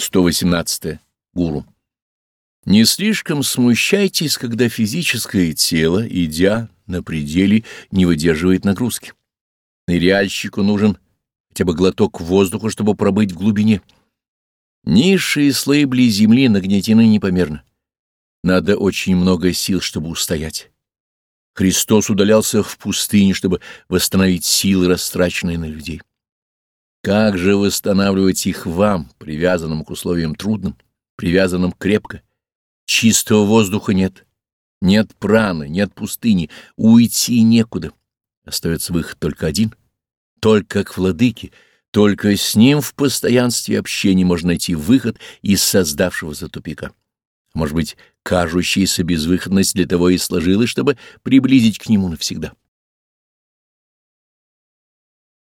118. Гуру. Не слишком смущайтесь, когда физическое тело, идя на пределе, не выдерживает нагрузки. Ныряльщику нужен хотя бы глоток воздуха, чтобы пробыть в глубине. Низшие слои близ земли нагнетены непомерно. Надо очень много сил, чтобы устоять. Христос удалялся в пустыне, чтобы восстановить силы, растраченные на людей. Как же восстанавливать их вам, привязанным к условиям трудным, привязанным крепко? Чистого воздуха нет, нет праны, нет пустыни, уйти некуда. Остается выход только один, только к владыке, только с ним в постоянстве общения можно найти выход из создавшегося тупика. Может быть, кажущаяся безвыходность для того и сложилась, чтобы приблизить к нему навсегда.